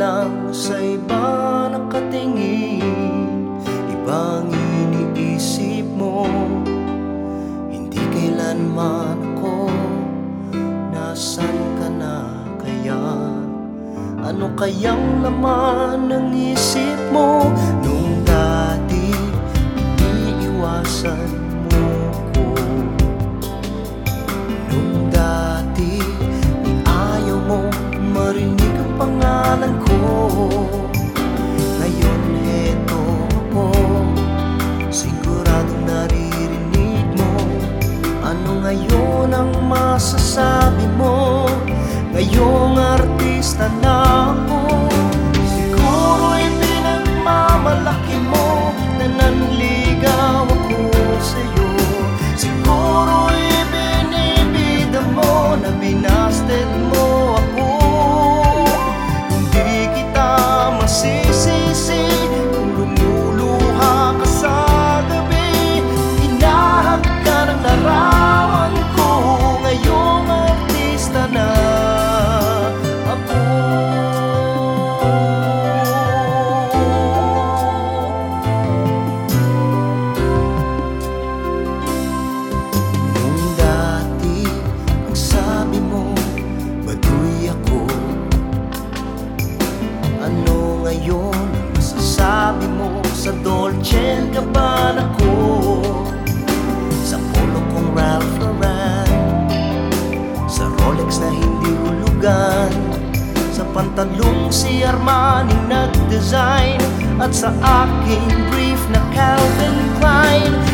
lang sa iba nakatingin. Ibang iniisip mo Hindi kailanman ako. Nasaan ka na kaya? Ano kayang laman ng isip mo? Nung dati iniiwasan 오 80 ako Sa polo kong Ralph Lauren. Sa Rolex na hindi hulugan. Sa pantalong si Armani nag-design. At sa aking brief na Calvin Klein.